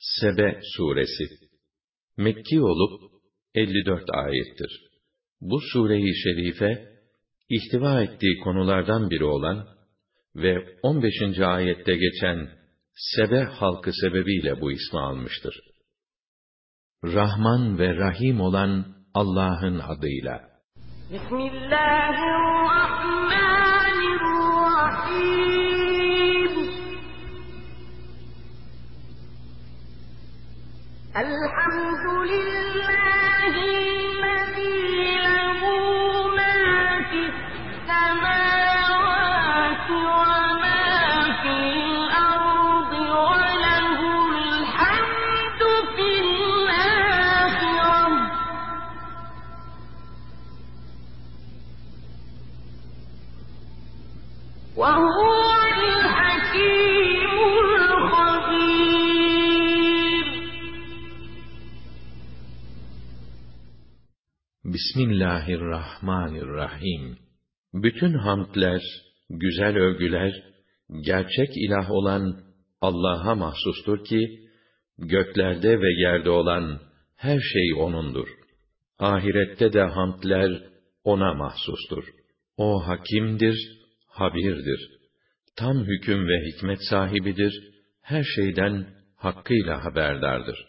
Sebe suresi Mekki olup 54 ayettir. Bu sure-i şerife ihtiva ettiği konulardan biri olan ve 15. ayette geçen Sebe halkı sebebiyle bu ismi almıştır. Rahman ve Rahim olan Allah'ın adıyla. Bismillahirrahmanirrahim. الحمد لله Bismillahirrahmanirrahim. Bütün hamdler, güzel övgüler, gerçek ilah olan Allah'a mahsustur ki, göklerde ve yerde olan her şey O'nundur. Ahirette de hamdler O'na mahsustur. O hakimdir, habirdir. Tam hüküm ve hikmet sahibidir, her şeyden hakkıyla haberdardır.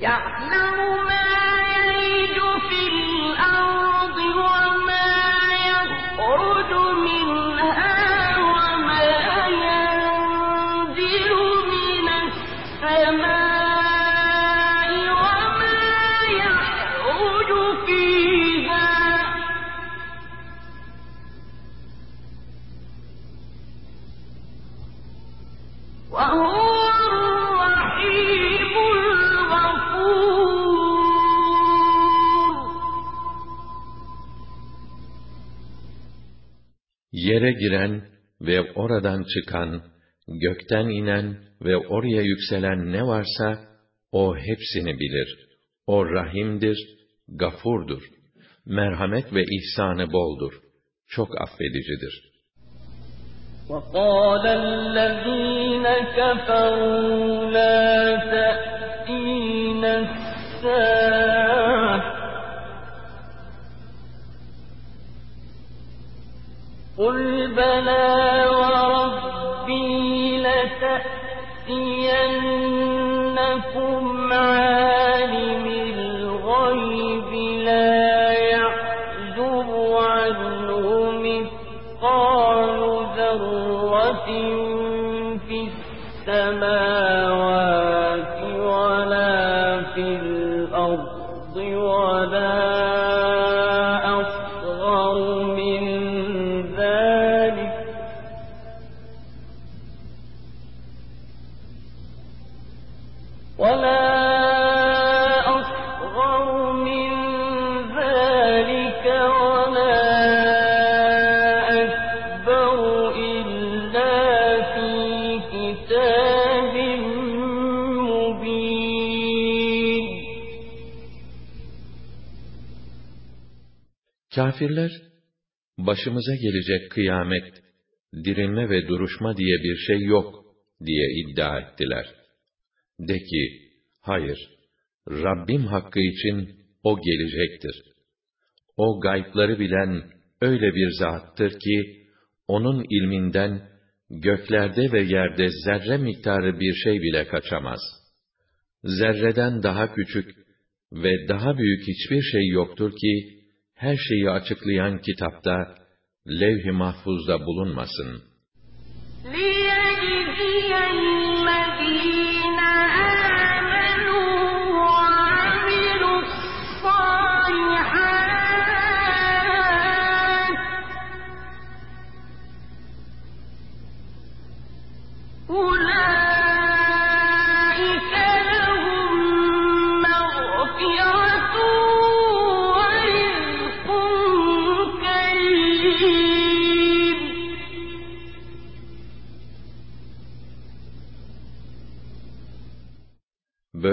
يَعْلَمُ Yere giren ve oradan çıkan, gökten inen ve oraya yükselen ne varsa, o hepsini bilir. O rahimdir, gafurdur. Merhamet ve ihsanı boldur. Çok affedicidir. وَقَالَ الَّذ۪ينَ كَفَرُوا لَا تَأْتِينَ السَّاعَةِ قل بلى Kafirler, başımıza gelecek kıyamet, dirilme ve duruşma diye bir şey yok diye iddia ettiler. De ki, hayır, Rabbim hakkı için o gelecektir. O gaypları bilen öyle bir zattır ki, onun ilminden göklerde ve yerde zerre miktarı bir şey bile kaçamaz. Zerreden daha küçük ve daha büyük hiçbir şey yoktur ki, her şeyi açıklayan kitapta, levh-i mahfuzda bulunmasın.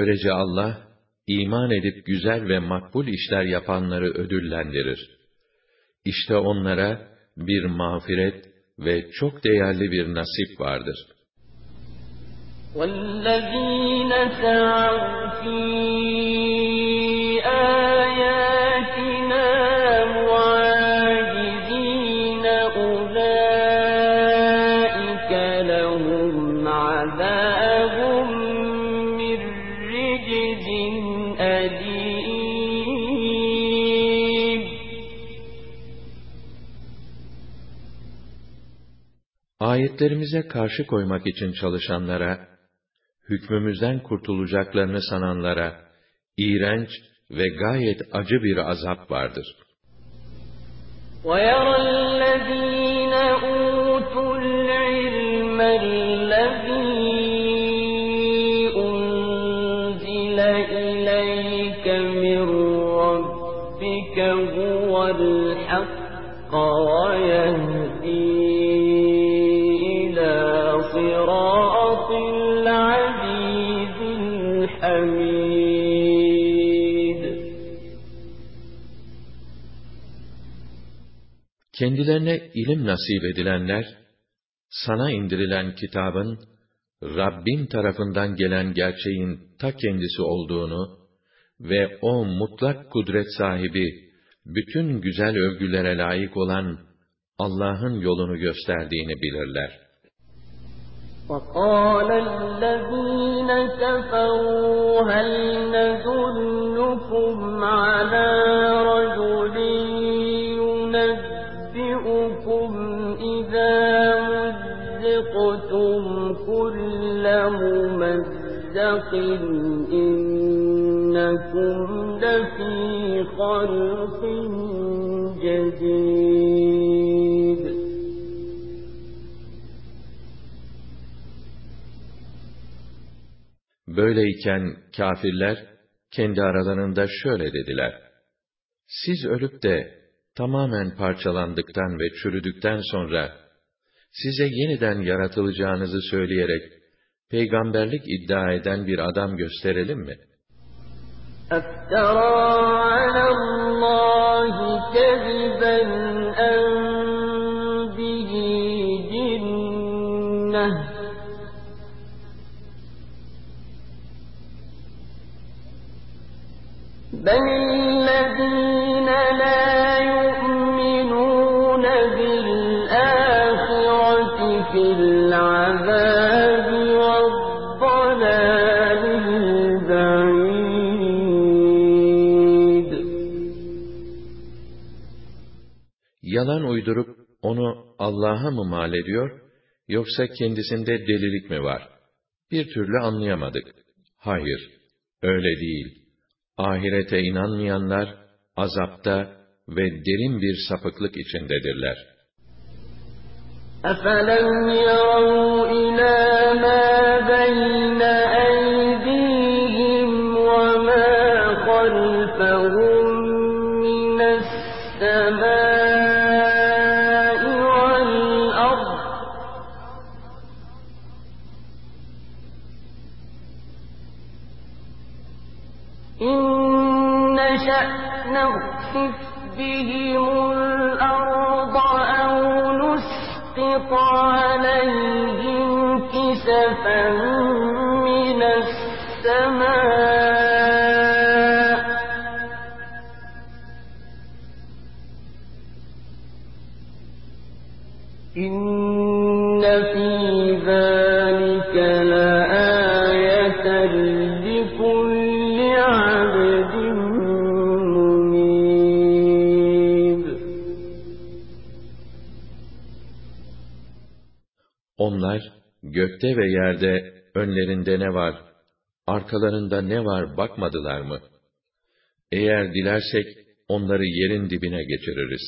Böylece Allah, iman edip güzel ve makbul işler yapanları ödüllendirir. İşte onlara bir mağfiret ve çok değerli bir nasip vardır. والذين سعوا في Ayetlerimize karşı koymak için çalışanlara, hükmümüzden kurtulacaklarını sananlara, iğrenç ve gayet acı bir azap vardır. ويرى الذين أوتوا العلم الذي أنزل إليك من ربك هو الحق Kendilerine ilim nasip edilenler, sana indirilen kitabın, Rabbin tarafından gelen gerçeğin ta kendisi olduğunu ve o mutlak kudret sahibi, bütün güzel övgülere layık olan Allah'ın yolunu gösterdiğini bilirler. وقال الذين كفروا هل ندلكم على ينبئكم إذا مزقتم كل ممزق إنكم لفي خلق جديد Böyleyken kafirler kendi aralarında şöyle dediler. Siz ölüp de tamamen parçalandıktan ve çürüdükten sonra size yeniden yaratılacağınızı söyleyerek peygamberlik iddia eden bir adam gösterelim mi? أفترى على الله كذبا أم به جنة بل uydurup onu Allah'a mı mal ediyor, yoksa kendisinde delilik mi var? Bir türlü anlayamadık. Hayır, öyle değil. Ahirete inanmayanlar, azapta ve derin bir sapıklık içindedirler. أفلم يروا إلى ما بين أيديهم وما خلفهم gökte ve yerde önlerinde ne var, arkalarında ne var bakmadılar mı? Eğer dilersek, onları yerin dibine geçiririz.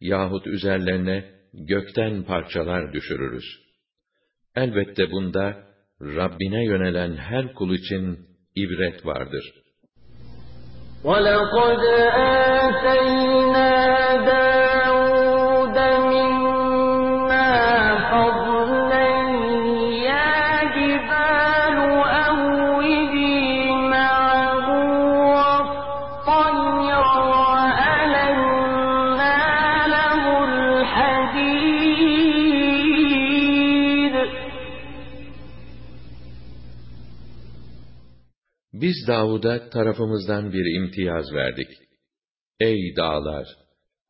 Yahut üzerlerine gökten parçalar düşürürüz. Elbette bunda, Rabbine yönelen her kul için ibret vardır. ولقد آتينا Biz Davud'a tarafımızdan bir imtiyaz verdik. Ey dağlar,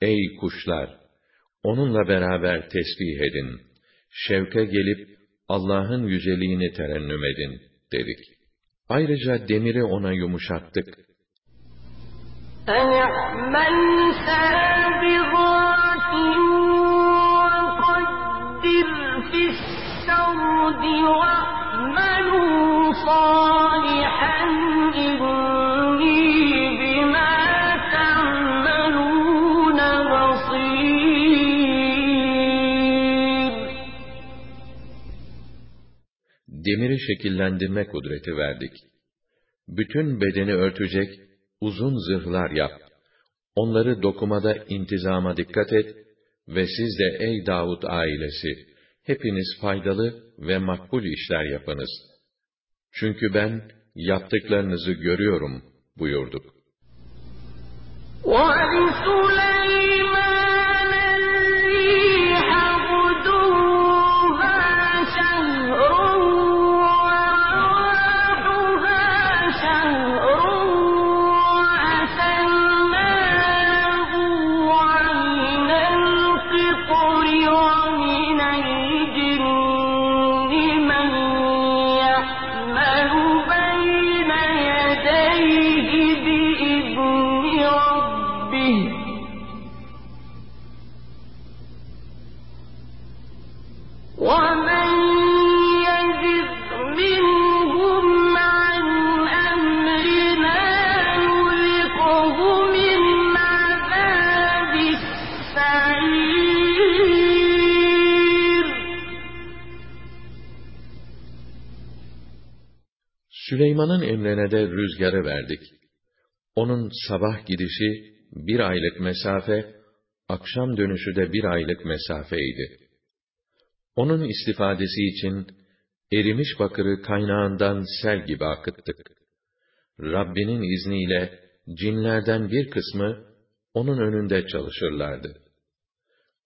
ey kuşlar! Onunla beraber tesbih edin. Şevke gelip Allah'ın yüceliğini terennüm edin, dedik. Ayrıca demiri ona yumuşattık. أن اعمل سابغات وقدر في السرد واعملوا صالحا Demiri şekillendirme kudreti verdik. Bütün bedeni örtecek uzun zırhlar yap. Onları dokumada intizama dikkat et ve siz de ey Davud ailesi, hepiniz faydalı ve makbul işler yapınız. Çünkü ben yaptıklarınızı görüyorum buyurduk. ولسليمان Süleyman'ın emrine de rüzgarı verdik. Onun sabah gidişi bir aylık mesafe, akşam dönüşü de bir aylık mesafeydi. Onun istifadesi için erimiş bakırı kaynağından sel gibi akıttık. Rabbinin izniyle cinlerden bir kısmı onun önünde çalışırlardı.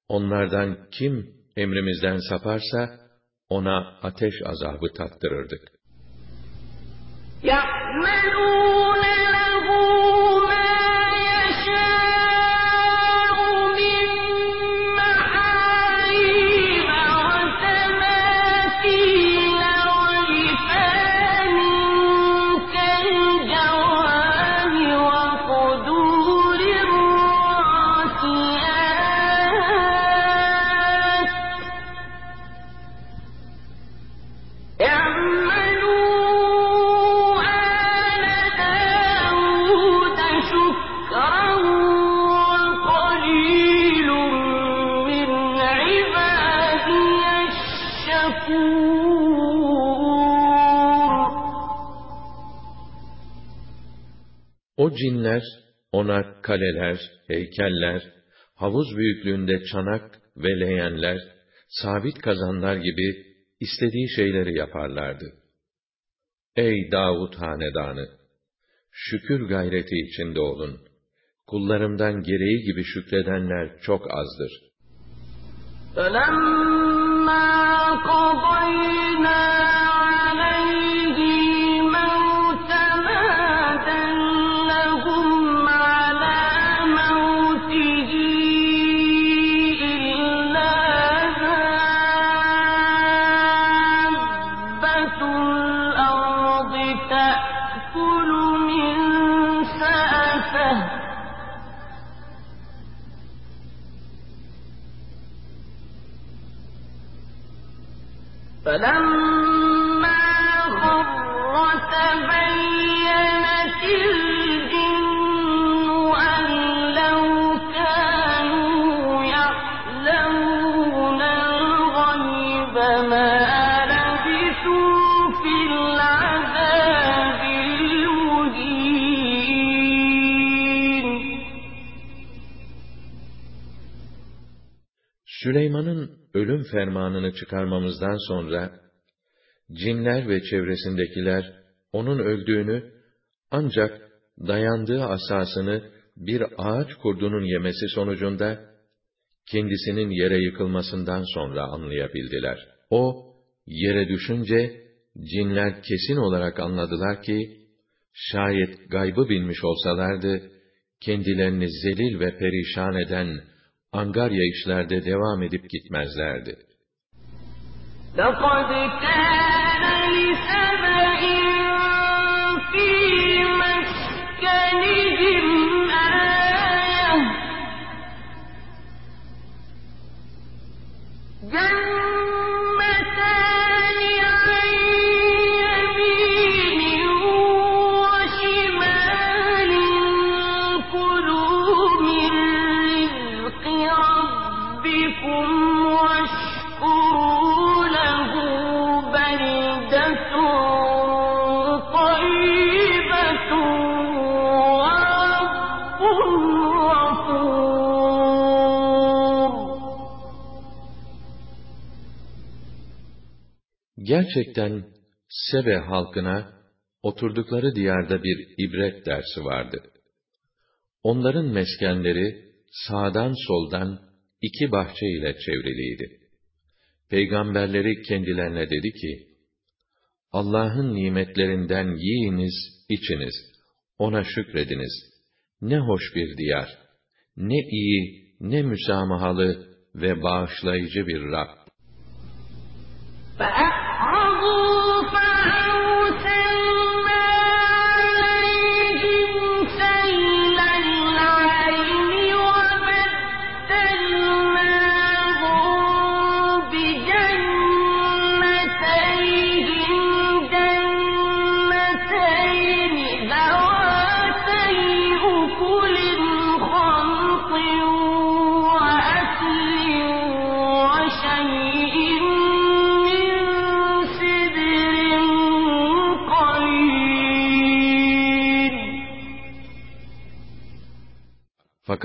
Onlardan kim emrimizden saparsa ona ateş azabı tattırırdık. Yapmayın. O cinler ona kaleler, heykeller, havuz büyüklüğünde çanak ve leğenler, sabit kazanlar gibi istediği şeyleri yaparlardı. Ey Davud hanedanı! Şükür gayreti içinde olun. Kullarımdan gereği gibi şükredenler çok azdır. فلما قضينا fermanını çıkarmamızdan sonra, cinler ve çevresindekiler, onun öldüğünü, ancak dayandığı asasını bir ağaç kurdunun yemesi sonucunda, kendisinin yere yıkılmasından sonra anlayabildiler. O, yere düşünce, cinler kesin olarak anladılar ki, şayet gaybı bilmiş olsalardı, kendilerini zelil ve perişan eden angarya işlerde devam edip gitmezlerdi. لَقَدْ كَانَ لِسَبَإٍ فِي مَسْكَنِهِمْ آيَةٌ Gerçekten Sebe halkına oturdukları diyarda bir ibret dersi vardı. Onların meskenleri sağdan soldan iki bahçe ile çevriliydi. Peygamberleri kendilerine dedi ki, Allah'ın nimetlerinden yiyiniz, içiniz, ona şükrediniz. Ne hoş bir diyar, ne iyi, ne müsamahalı ve bağışlayıcı bir Rab.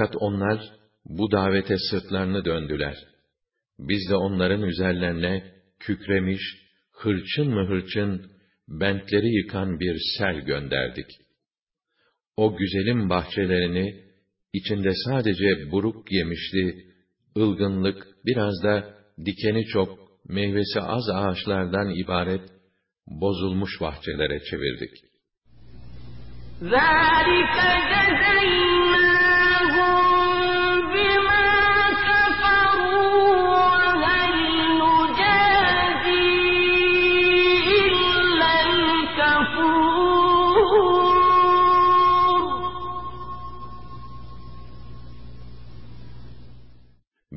Fakat onlar bu davete sırtlarını döndüler. Biz de onların üzerlerine kükremiş, hırçın mı hırçın, bentleri yıkan bir sel gönderdik. O güzelim bahçelerini, içinde sadece buruk yemişli, ılgınlık, biraz da dikeni çok, meyvesi az ağaçlardan ibaret, bozulmuş bahçelere çevirdik. ذَٰلِكَ جَزَيْنَاهُم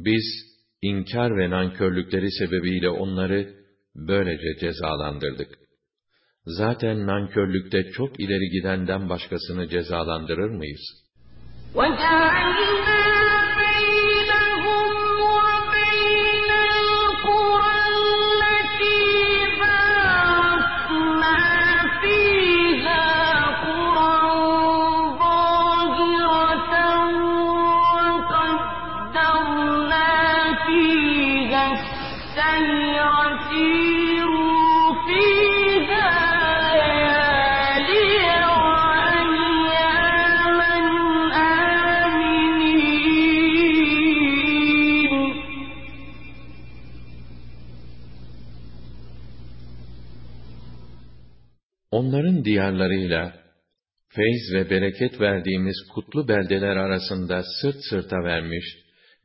Biz inkar ve nankörlükleri sebebiyle onları böylece cezalandırdık. Zaten nankörlükte çok ileri gidenden başkasını cezalandırır mıyız? وَجَعَلْنَا Onların diyarlarıyla, feyz ve bereket verdiğimiz kutlu beldeler arasında sırt sırta vermiş,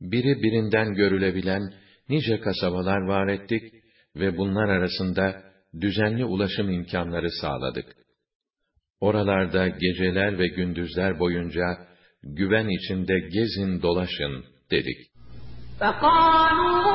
biri birinden görülebilen nice kasabalar var ettik ve bunlar arasında düzenli ulaşım imkanları sağladık. Oralarda geceler ve gündüzler boyunca güven içinde gezin dolaşın dedik. فَقَالُوا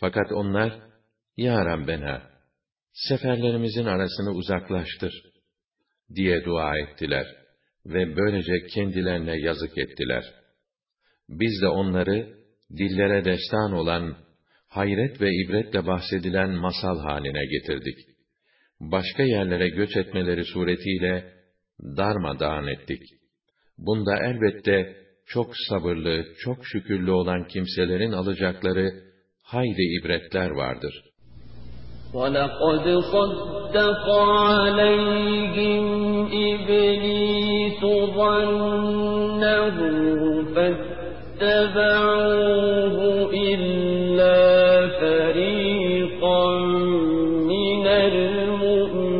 Fakat onlar, Ya Rabbena, seferlerimizin arasını uzaklaştır diye dua ettiler ve böylece kendilerine yazık ettiler. Biz de onları dillere destan olan, hayret ve ibretle bahsedilen masal haline getirdik. Başka yerlere göç etmeleri suretiyle darmadağın ettik. Bunda elbette çok sabırlı, çok şükürlü olan kimselerin alacakları hayli ibretler vardır. وَلَقَدْ صَدَّقَ عَلَيْهِمْ إِبْلِيسُ ظَنَّهُ فَاتَّبَعُوهُ إِلَّا فَرِيقًا مِنَ الْمُؤْمِنِينَ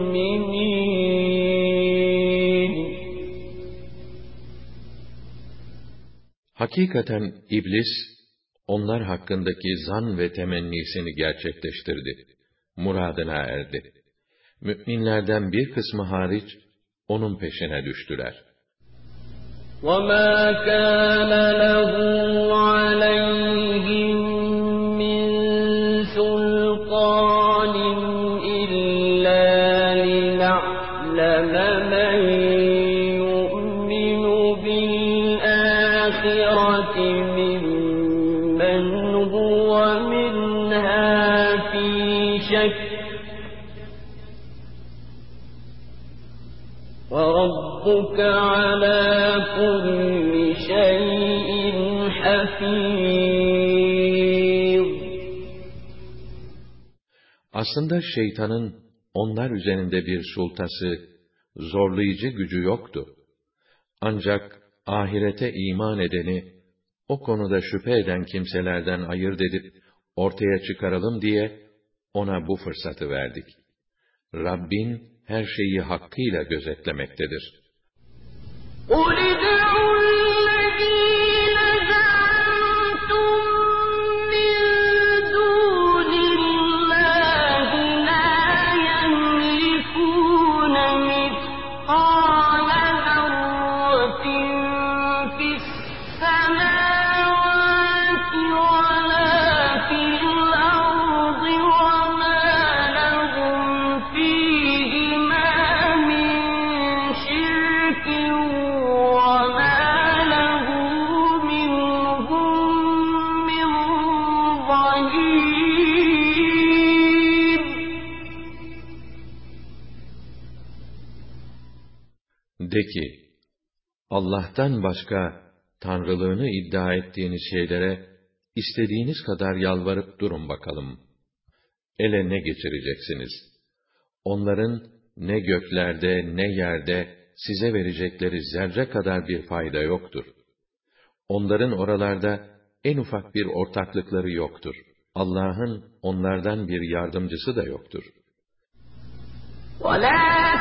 Hakikaten iblis, onlar hakkındaki zan ve temennisini gerçekleştirdi. Muradına erdi. Müminlerden bir kısmı hariç, onun peşine düştüler. وَمَا كَانَ لَهُ عَلَيْهِم وَرَبُّكَ عَلَىٰ كُلِّ شَيْءٍ حَفِيظٌ Aslında şeytanın onlar üzerinde bir sultası, zorlayıcı gücü yoktu. Ancak ahirete iman edeni, o konuda şüphe eden kimselerden ayırt edip, ortaya çıkaralım diye, ona bu fırsatı verdik. Rabbin, her şeyi hakkıyla gözetlemektedir. قُلِ De ki, Allah'tan başka tanrılığını iddia ettiğiniz şeylere istediğiniz kadar yalvarıp durun bakalım. Ele ne geçireceksiniz? Onların ne göklerde ne yerde size verecekleri zerre kadar bir fayda yoktur. Onların oralarda en ufak bir ortaklıkları yoktur. Allah'ın onlardan bir yardımcısı da yoktur. وَلَا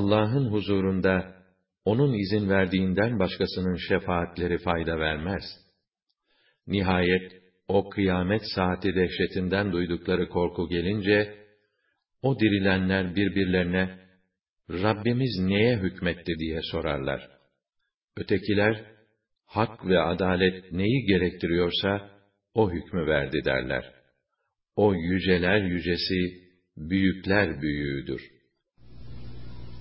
Allah'ın huzurunda onun izin verdiğinden başkasının şefaatleri fayda vermez. Nihayet o kıyamet saati dehşetinden duydukları korku gelince o dirilenler birbirlerine Rabbimiz neye hükmetti diye sorarlar. Ötekiler hak ve adalet neyi gerektiriyorsa o hükmü verdi derler. O yüceler yücesi, büyükler büyüğüdür.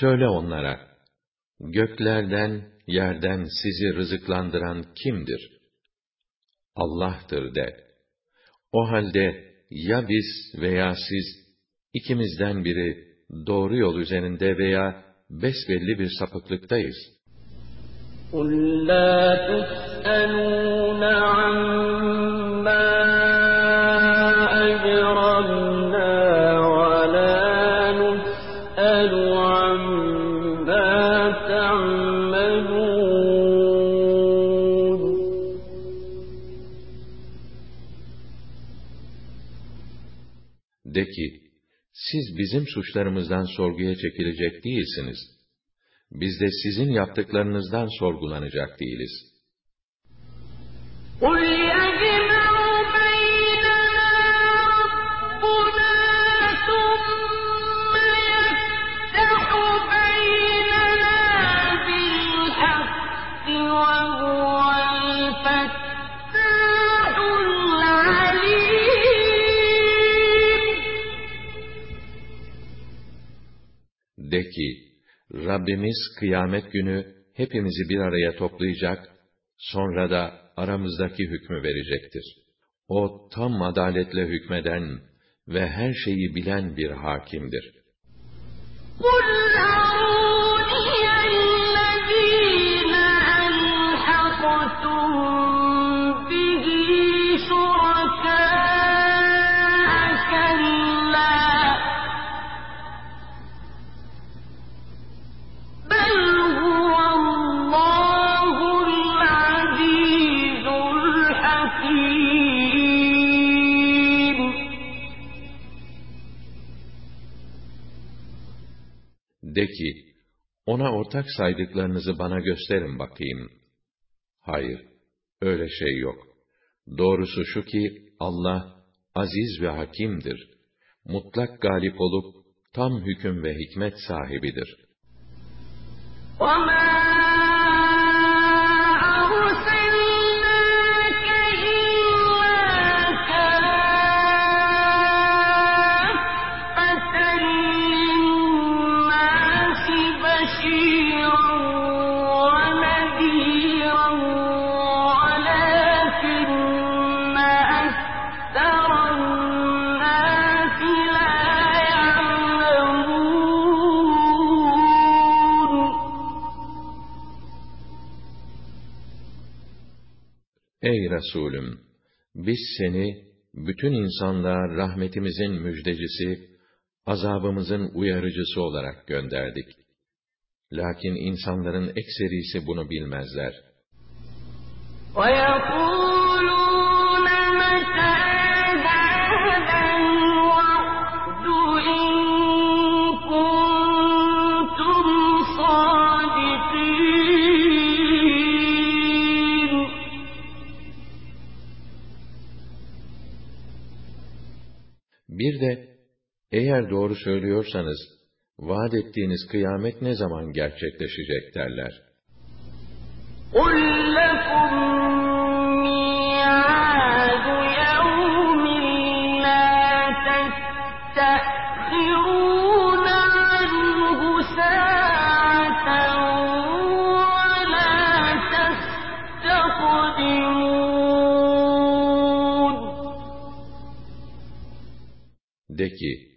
Söyle onlara, göklerden, yerden sizi rızıklandıran kimdir? Allah'tır de. O halde ya biz veya siz, ikimizden biri doğru yol üzerinde veya besbelli bir sapıklıktayız. قُلْ لَا تُسْأَلُونَ عَمَّا De ki, siz bizim suçlarımızdan sorguya çekilecek değilsiniz. Biz de sizin yaptıklarınızdan sorgulanacak değiliz. قُلْ De ki, Rabbimiz kıyamet günü hepimizi bir araya toplayacak, sonra da aramızdaki hükmü verecektir. O tam adaletle hükmeden ve her şeyi bilen bir hakimdir. قُلْ ona ortak saydıklarınızı bana gösterin bakayım. Hayır, öyle şey yok. Doğrusu şu ki, Allah, aziz ve hakimdir. Mutlak galip olup, tam hüküm ve hikmet sahibidir. وَمَا Resulüm! Biz seni, bütün insanlığa rahmetimizin müjdecisi, azabımızın uyarıcısı olarak gönderdik. Lakin insanların ekserisi bunu bilmezler. وَيَقُولُونَ de, eğer doğru söylüyorsanız, vaat ettiğiniz kıyamet ne zaman gerçekleşecek derler. قُل De ki,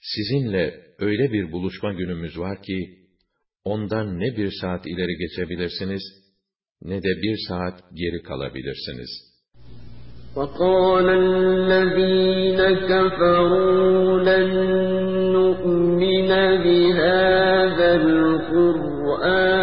sizinle öyle bir buluşma günümüz var ki, ondan ne bir saat ileri geçebilirsiniz, ne de bir saat geri kalabilirsiniz. وقال الذين كفروا لن نؤمن بهذا القرآن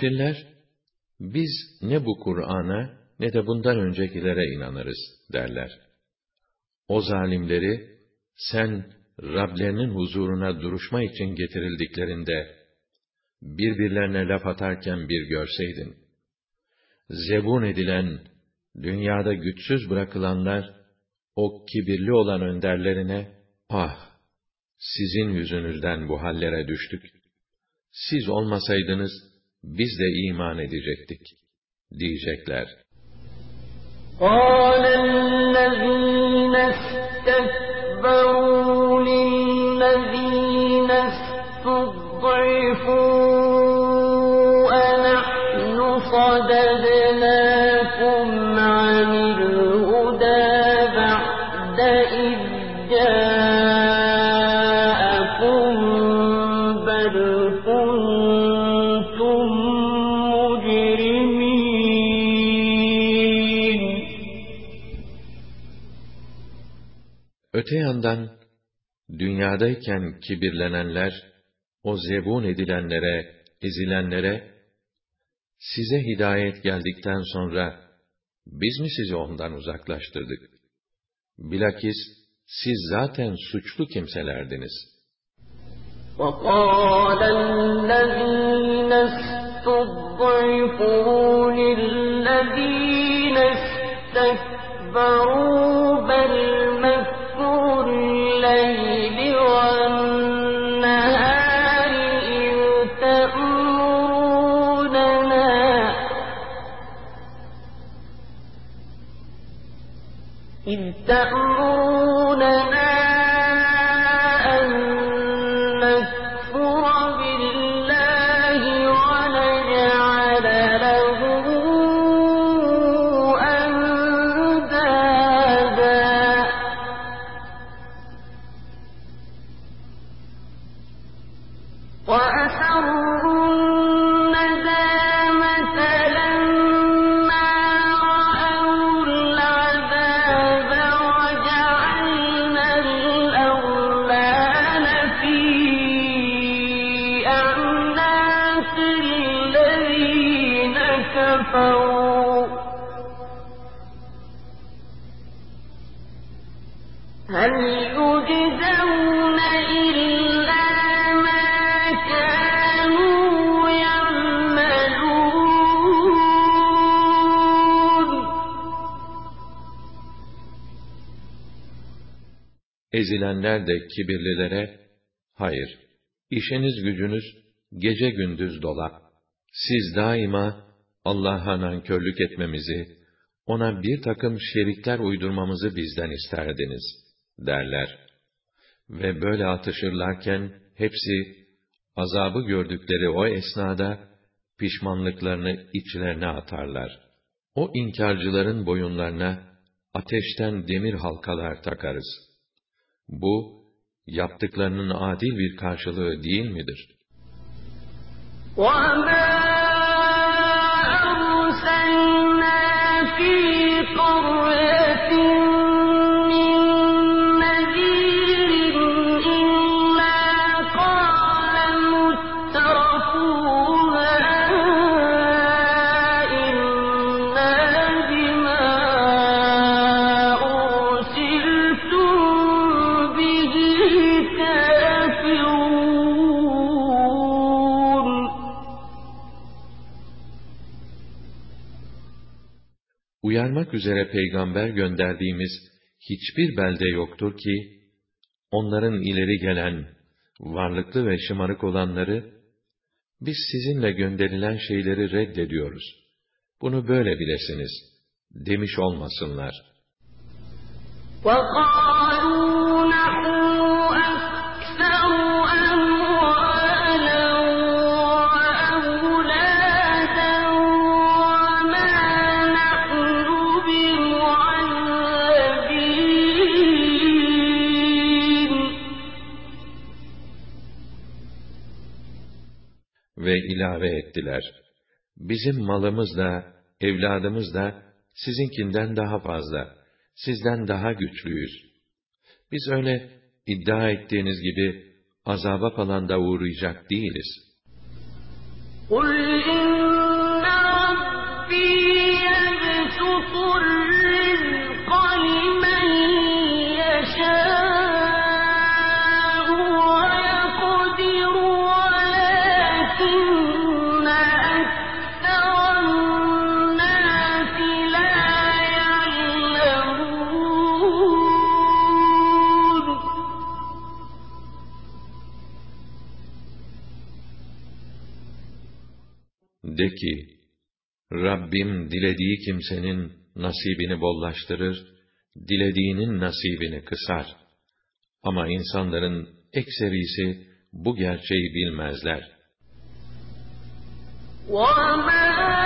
Kafirler, biz ne bu Kur'an'a ne de bundan öncekilere inanırız derler. O zalimleri, sen Rablerinin huzuruna duruşma için getirildiklerinde, birbirlerine laf atarken bir görseydin. Zebun edilen, dünyada güçsüz bırakılanlar, o kibirli olan önderlerine, ah! Sizin yüzünüzden bu hallere düştük. Siz olmasaydınız, biz de iman edecektik, diyecekler. قال الذين استكبروا للذين استضعفوا أنحن صددناكم dünyadayken kibirlenenler, o zebun edilenlere, ezilenlere, size hidayet geldikten sonra, biz mi sizi ondan uzaklaştırdık? Bilakis, siz zaten suçlu kimselerdiniz. وقال الذين استضعفوا للذين استكبروا كفروا هل يجزون إلا ما كانوا يعملون Ezilenler de kibirlilere, hayır, işiniz gücünüz gece gündüz dola. Siz daima Allah'a nankörlük etmemizi, ona bir takım şerikler uydurmamızı bizden isterdiniz, derler. Ve böyle atışırlarken hepsi, azabı gördükleri o esnada, pişmanlıklarını içlerine atarlar. O inkarcıların boyunlarına, ateşten demir halkalar takarız.'' Bu, yaptıklarının adil bir karşılığı değil midir? وما في قرية Uyarmak üzere peygamber gönderdiğimiz hiçbir belde yoktur ki, onların ileri gelen, varlıklı ve şımarık olanları, biz sizinle gönderilen şeyleri reddediyoruz. Bunu böyle bilesiniz, demiş olmasınlar. وقالوا Ve ilave ettiler. Bizim malımız da, evladımız da sizinkinden daha fazla, sizden daha güçlüyüz. Biz öyle iddia ettiğiniz gibi azaba falan da uğrayacak değiliz. قل إن ربي يبسط De ki, Rabbim dilediği kimsenin nasibini bollaştırır, dilediğinin nasibini kısar. Ama insanların ekserisi bu gerçeği bilmezler. وما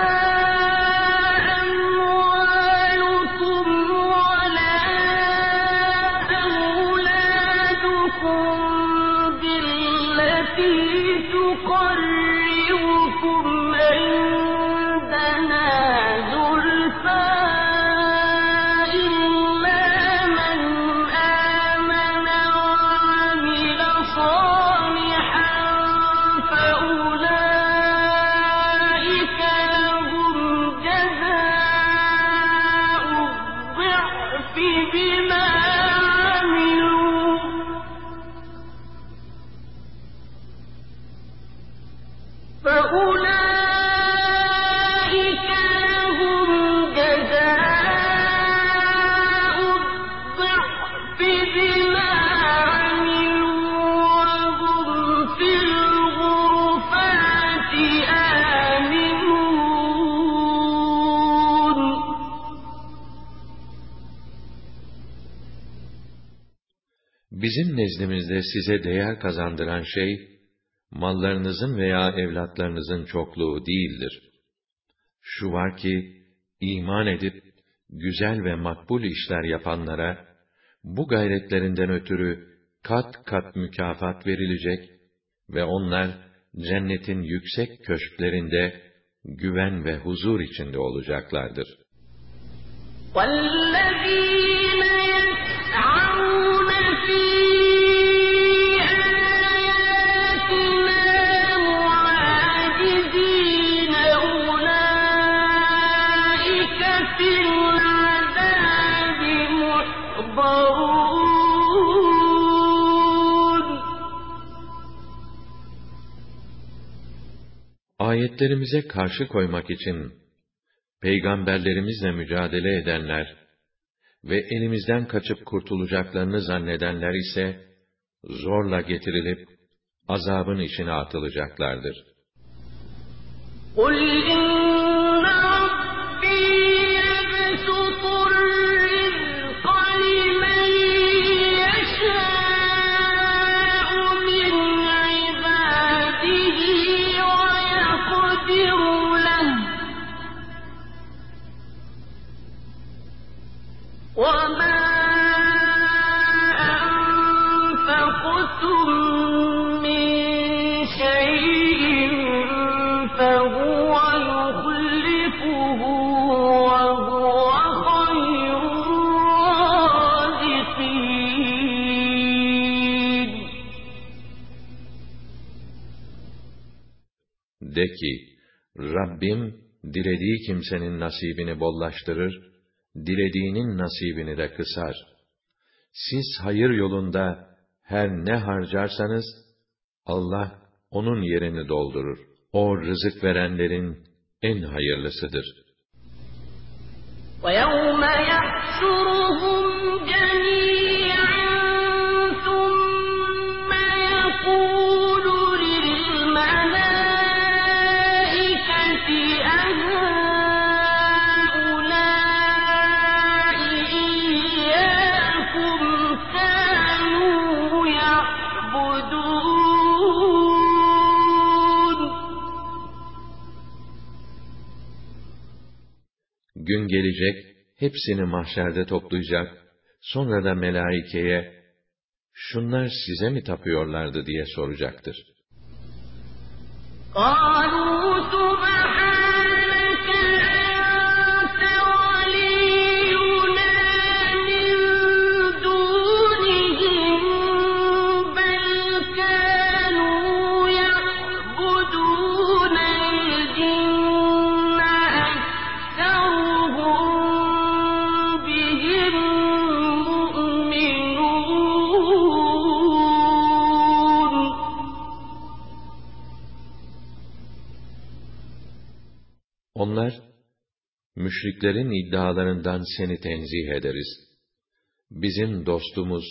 Bizim nezdimizde size değer kazandıran şey, mallarınızın veya evlatlarınızın çokluğu değildir. Şu var ki, iman edip, güzel ve makbul işler yapanlara, bu gayretlerinden ötürü kat kat mükafat verilecek ve onlar, cennetin yüksek köşklerinde, güven ve huzur içinde olacaklardır. والذين Ayetlerimize karşı koymak için peygamberlerimizle mücadele edenler ve elimizden kaçıp kurtulacaklarını zannedenler ise zorla getirilip azabın içine atılacaklardır. قل ki, Rabbim dilediği kimsenin nasibini bollaştırır, dilediğinin nasibini de kısar. Siz hayır yolunda her ne harcarsanız, Allah onun yerini doldurur. O rızık verenlerin en hayırlısıdır. ويوم يحشرهم gelecek, hepsini mahşerde toplayacak, sonra da melaikeye, şunlar size mi tapıyorlardı diye soracaktır. قالوا müşriklerin iddialarından seni tenzih ederiz. Bizim dostumuz,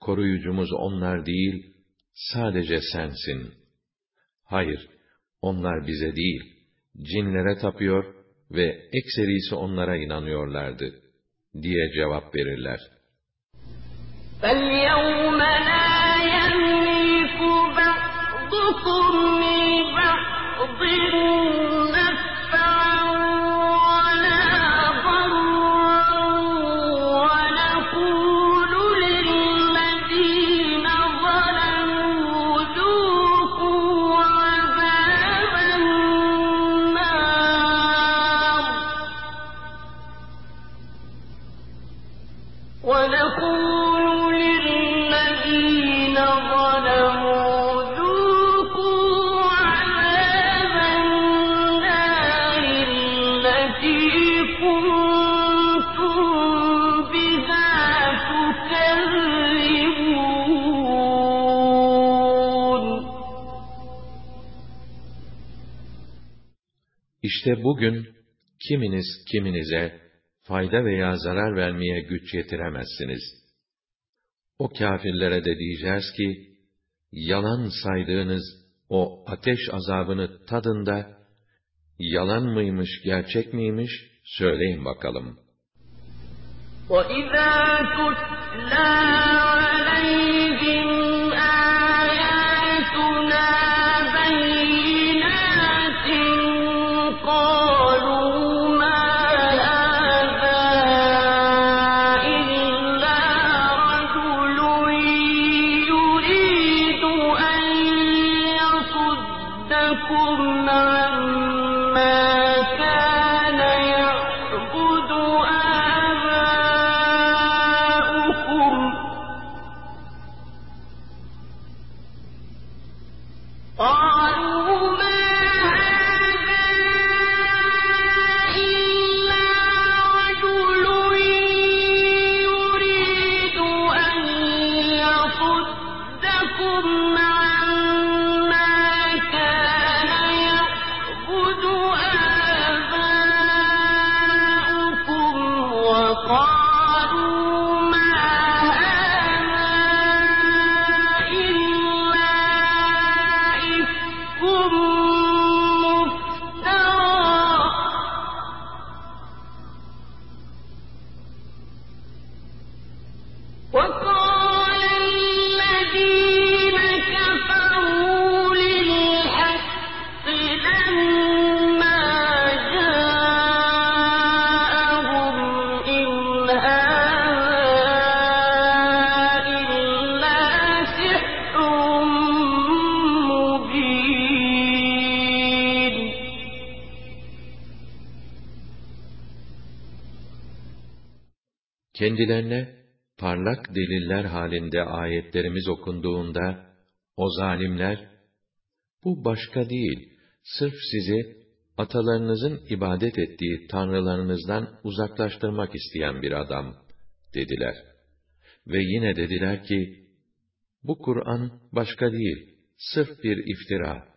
koruyucumuz onlar değil, sadece sensin. Hayır, onlar bize değil, cinlere tapıyor ve ekserisi onlara inanıyorlardı, diye cevap verirler. فاليوم لا يملك بعضكم İşte bugün kiminiz kiminize fayda veya zarar vermeye güç yetiremezsiniz. O kâfirlere de diyeceğiz ki, yalan saydığınız o ateş azabını tadında, yalan mıymış, gerçek miymiş, söyleyin bakalım. وَإِذَا تُتْلَى عَلَيْهِمْ Oh! Kendilerine parlak deliller halinde ayetlerimiz okunduğunda, o zalimler, bu başka değil, sırf sizi atalarınızın ibadet ettiği tanrılarınızdan uzaklaştırmak isteyen bir adam, dediler. Ve yine dediler ki, bu Kur'an başka değil, sırf bir iftira.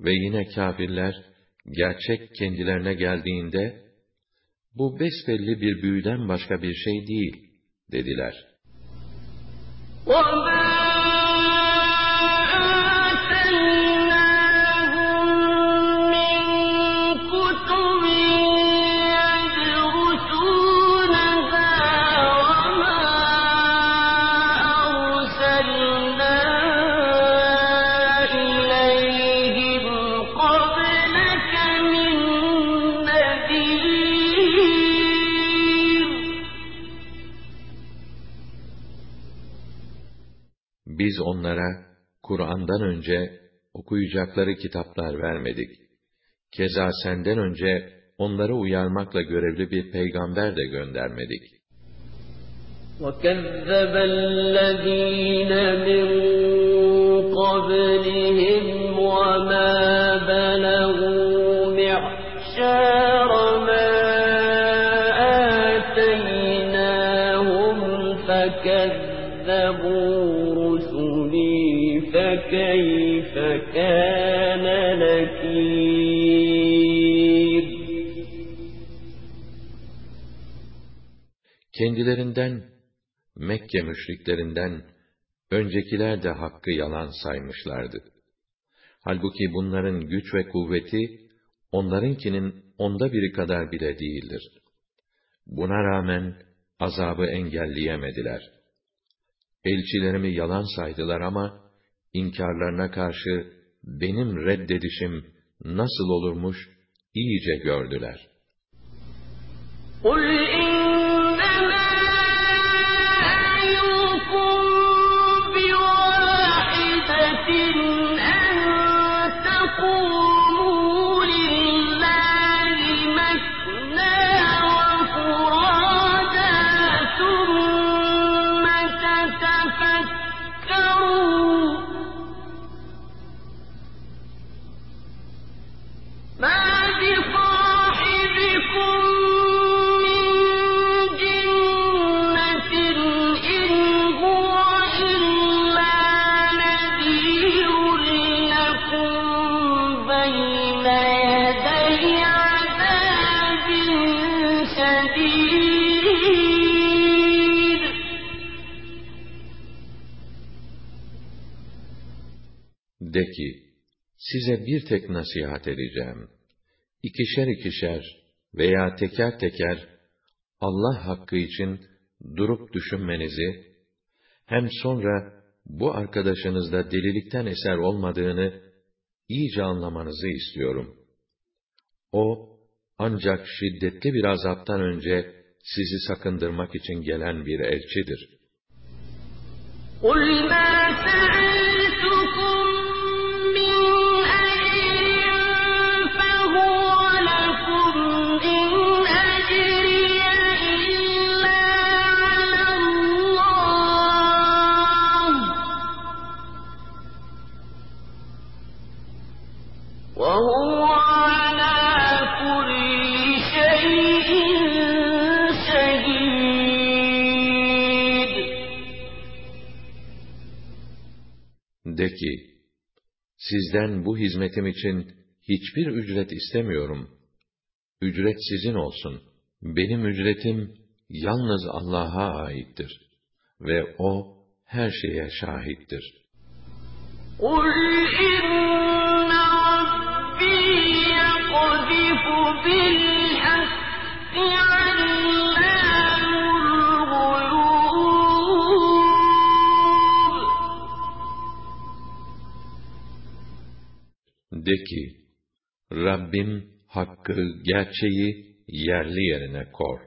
Ve yine kâfirler, gerçek kendilerine geldiğinde, bu besbelli bir büyüden başka bir şey değil, dediler. وَمَا Kur'an'dan önce okuyacakları kitaplar vermedik. Keza senden önce onları uyarmakla görevli bir peygamber de göndermedik. وَكَذَّبَ الَّذ۪ينَ مِنْ قَبْلِهِمْ وَمَا Kendilerinden, Mekke müşriklerinden, öncekiler de hakkı yalan saymışlardı. Halbuki bunların güç ve kuvveti, onlarınkinin onda biri kadar bile değildir. Buna rağmen, azabı engelleyemediler. Elçilerimi yalan saydılar ama, inkarlarına karşı, benim reddedişim nasıl olurmuş, iyice gördüler. قُلْ ki, size bir tek nasihat edeceğim. İkişer ikişer veya teker teker Allah hakkı için durup düşünmenizi, hem sonra bu arkadaşınızda delilikten eser olmadığını iyice anlamanızı istiyorum. O, ancak şiddetli bir azaptan önce sizi sakındırmak için gelen bir elçidir. قُلْ مَا sizden bu hizmetim için hiçbir ücret istemiyorum. Ücret sizin olsun. Benim ücretim yalnız Allah'a aittir. Ve O her şeye şahittir. قُلْ إِنَّ رَبِّي يَقْذِفُ بِالْحَقِّ عَلَّامُ De ki, Rabbim hakkı, gerçeği yerli yerine kor.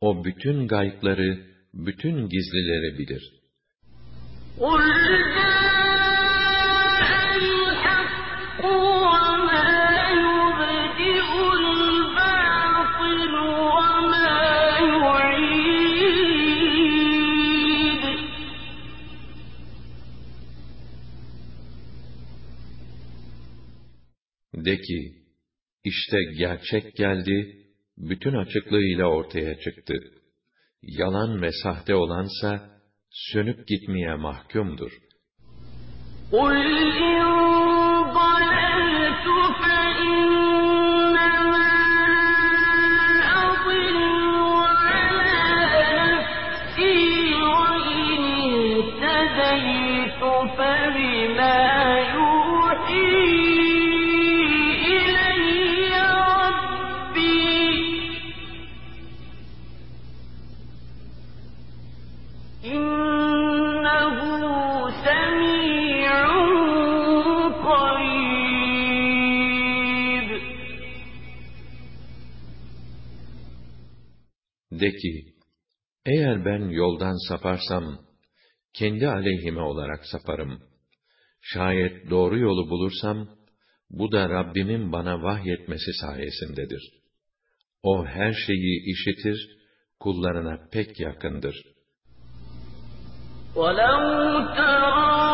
O bütün gaypları, bütün gizlileri bilir. قُلْ De ki, işte gerçek geldi, bütün açıklığıyla ortaya çıktı. Yalan ve sahte olansa, sönüp gitmeye mahkumdur. قُلْ إِن ضَلَلْتُ فَإِنَّمَا yoldan saparsam, kendi aleyhime olarak saparım. Şayet doğru yolu bulursam, bu da Rabbimin bana vahyetmesi sayesindedir. O her şeyi işitir, kullarına pek yakındır. وَلَوْ تَرَىٰ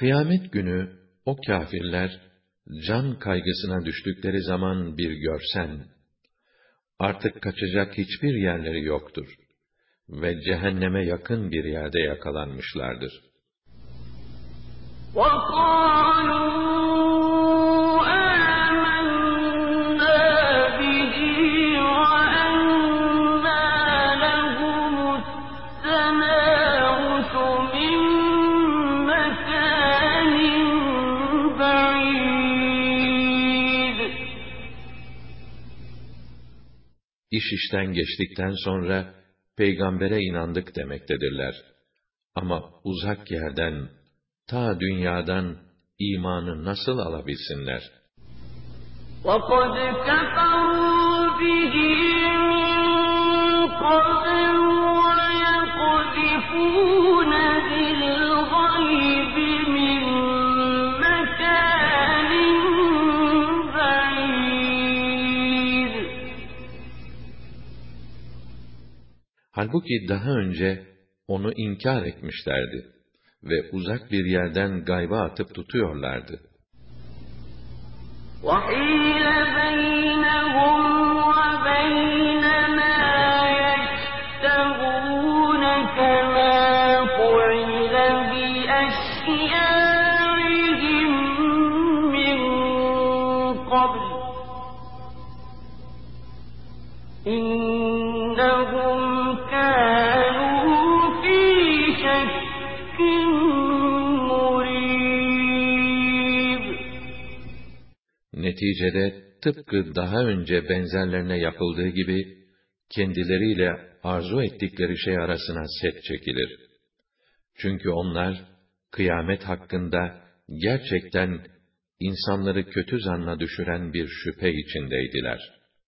Kıyamet günü o kâfirler can kaygısına düştükleri zaman bir görsen artık kaçacak hiçbir yerleri yoktur ve cehenneme yakın bir yerde yakalanmışlardır. وَقَالُوا İş işten geçtikten sonra peygambere inandık demektedirler. Ama uzak yerden, ta dünyadan imanı nasıl alabilsinler? وَقَدْ كَفَرُوا بِهِ مِن قَبْلُ وَيَقْذِفُونَ Halbuki daha önce onu inkar etmişlerdi ve uzak bir yerden gayba atıp tutuyorlardı. وَحِيلَ Neticede tıpkı daha önce benzerlerine yapıldığı gibi kendileriyle arzu ettikleri şey arasına set çekilir. Çünkü onlar kıyamet hakkında gerçekten insanları kötü zanna düşüren bir şüphe içindeydiler.